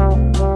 Bye.